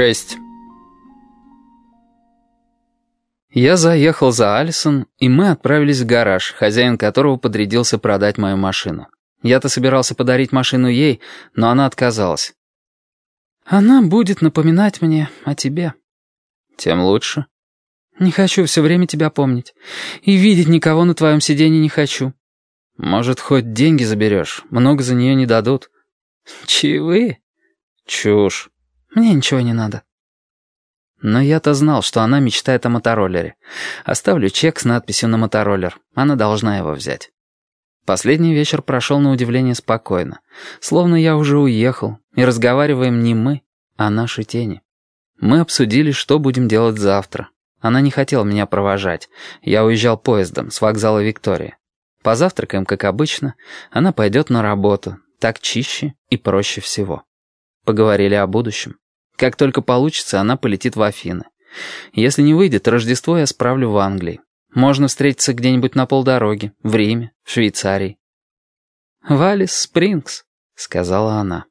6. Я заехал за Алисон, и мы отправились в гараж, хозяин которого подрядился продать мою машину. Я-то собирался подарить машину ей, но она отказалась. «Она будет напоминать мне о тебе». «Тем лучше». «Не хочу все время тебя помнить. И видеть никого на твоем сиденье не хочу». «Может, хоть деньги заберешь? Много за нее не дадут». «Чаевые?» «Чушь». Мне ничего не надо». Но я-то знал, что она мечтает о мотороллере. Оставлю чек с надписью на мотороллер. Она должна его взять. Последний вечер прошел на удивление спокойно. Словно я уже уехал, и разговариваем не мы, а наши тени. Мы обсудили, что будем делать завтра. Она не хотела меня провожать. Я уезжал поездом с вокзала Виктория. Позавтракаем, как обычно. Она пойдет на работу. Так чище и проще всего. Поговорили о будущем. Как только получится, она полетит в Афины. Если не выйдет, Рождество я справлю в Англии. Можно встретиться где-нибудь на полдороги, в Риме, в Швейцарии. «Валис Спрингс», — сказала она.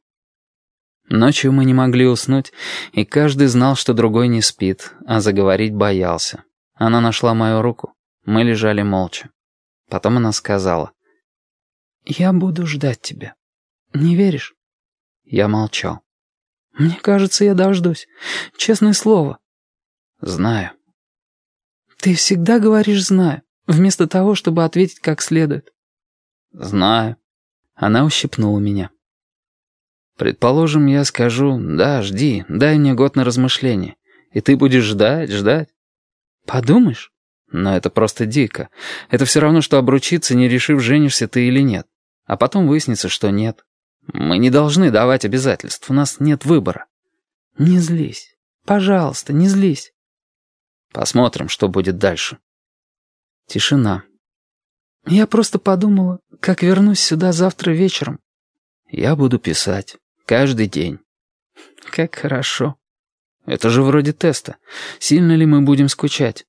Ночью мы не могли уснуть, и каждый знал, что другой не спит, а заговорить боялся. Она нашла мою руку. Мы лежали молча. Потом она сказала. «Я буду ждать тебя. Не веришь?» Я молчал. «Мне кажется, я дождусь. Честное слово». «Знаю». «Ты всегда говоришь «знаю», вместо того, чтобы ответить как следует». «Знаю». Она ущипнула меня. «Предположим, я скажу, да, жди, дай мне год на размышление, и ты будешь ждать, ждать». «Подумаешь?» «Но это просто дико. Это все равно, что обручиться, не решив, женишься ты или нет. А потом выяснится, что нет. Мы не должны давать обязательств, у нас нет выбора. Не злись. Пожалуйста, не злись. Посмотрим, что будет дальше. Тишина. Я просто подумала, как вернусь сюда завтра вечером. Я буду писать. Каждый день. Как хорошо. Это же вроде теста. Сильно ли мы будем скучать?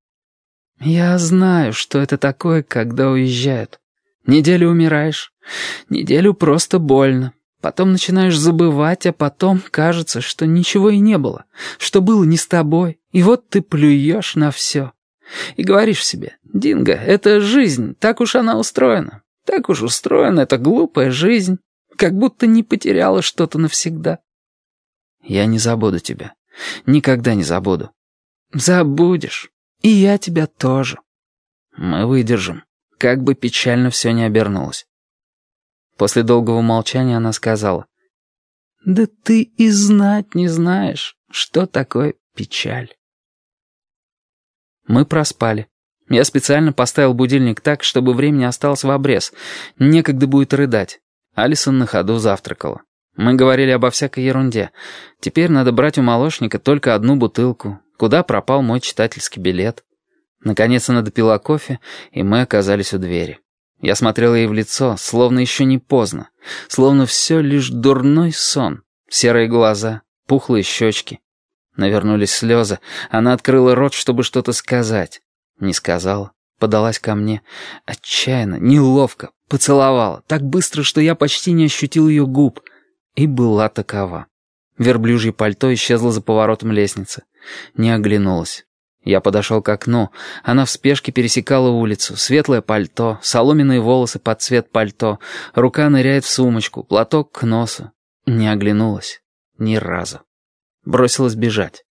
Я знаю, что это такое, когда уезжают. Неделю умираешь, неделю просто больно. Потом начинаешь забывать, а потом кажется, что ничего и не было, что было не с тобой, и вот ты плюешь на все. И говоришь себе, Динго, это жизнь, так уж она устроена. Так уж устроена эта глупая жизнь, как будто не потеряла что-то навсегда. Я не забуду тебя, никогда не забуду. Забудешь, и я тебя тоже. Мы выдержим, как бы печально все не обернулось. После долгого молчания она сказала. «Да ты и знать не знаешь, что такое печаль». Мы проспали. Я специально поставил будильник так, чтобы времени осталось в обрез. Некогда будет рыдать. Алисон на ходу завтракала. Мы говорили обо всякой ерунде. Теперь надо брать у молочника только одну бутылку. Куда пропал мой читательский билет? Наконец она допила кофе, и мы оказались у двери. Я смотрел ей в лицо, словно еще не поздно, словно все лишь дурной сон. Серые глаза, пухлые щечки. Навернулись слезы. Она открыла рот, чтобы что-то сказать. Не сказала. Подалась ко мне. Отчаянно, неловко. Поцеловала. Так быстро, что я почти не ощутил ее губ. И была такова. Верблюжье пальто исчезло за поворотом лестницы. Не оглянулась. Я подошел к окну. Она в спешке пересекала улицу. Светлое пальто, соломенные волосы под цвет пальто. Рука ныряет в сумочку, платок к носу. Не оглянулась. Ни разу. Бросилась бежать.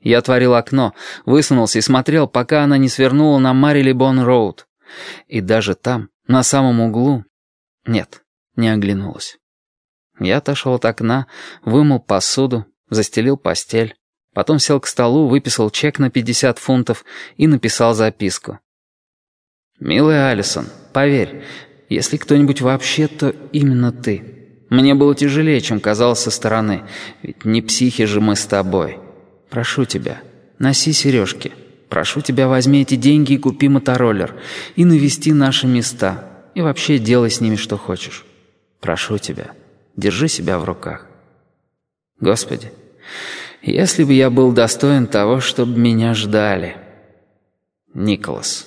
Я отворил окно, высунулся и смотрел, пока она не свернула на Марилибон-Роуд. И даже там, на самом углу... Нет, не оглянулась. Я отошел от окна, вымыл посуду, застелил постель. Потом сел к столу, выписал чек на 50 фунтов и написал записку. «Милая Алисон, поверь, если кто-нибудь вообще, то именно ты. Мне было тяжелее, чем казалось со стороны, ведь не психи же мы с тобой. Прошу тебя, носи сережки. Прошу тебя, возьми эти деньги и купи мотороллер, и навести наши места, и вообще делай с ними что хочешь. Прошу тебя, держи себя в руках. Господи, если бы я был достоин того, чтобы меня ждали. Николас.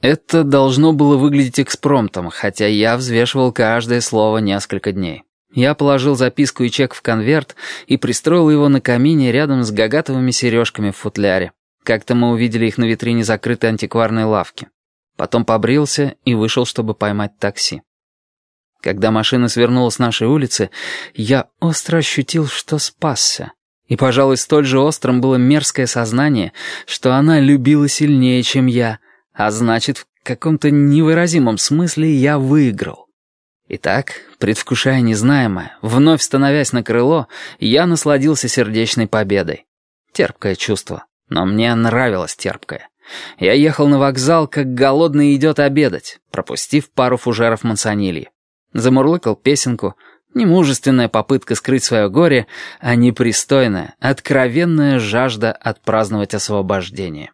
Это должно было выглядеть экспромтом, хотя я взвешивал каждое слово несколько дней. Я положил записку и чек в конверт и пристроил его на камине рядом с гагатовыми сережками в футляре. Как-то мы увидели их на витрине закрытой антикварной лавки. Потом побрился и вышел, чтобы поймать такси. Когда машина свернула с нашей улицы, я остро ощутил, что спасся. И, пожалуй, столь же острым было мерзкое сознание, что она любила сильнее, чем я, а значит, в каком-то невыразимом смысле я выиграл. Итак, предвкушая незнаемое, вновь становясь на крыло, я насладился сердечной победой. Терпкое чувство, но мне нравилось терпкое. Я ехал на вокзал, как голодный идет обедать, пропустив пару фужеров мансонильи. Замурлыкал песенку, немужественная попытка скрыть свое горе, а непристойная, откровенная жажда отпраздновать освобождение.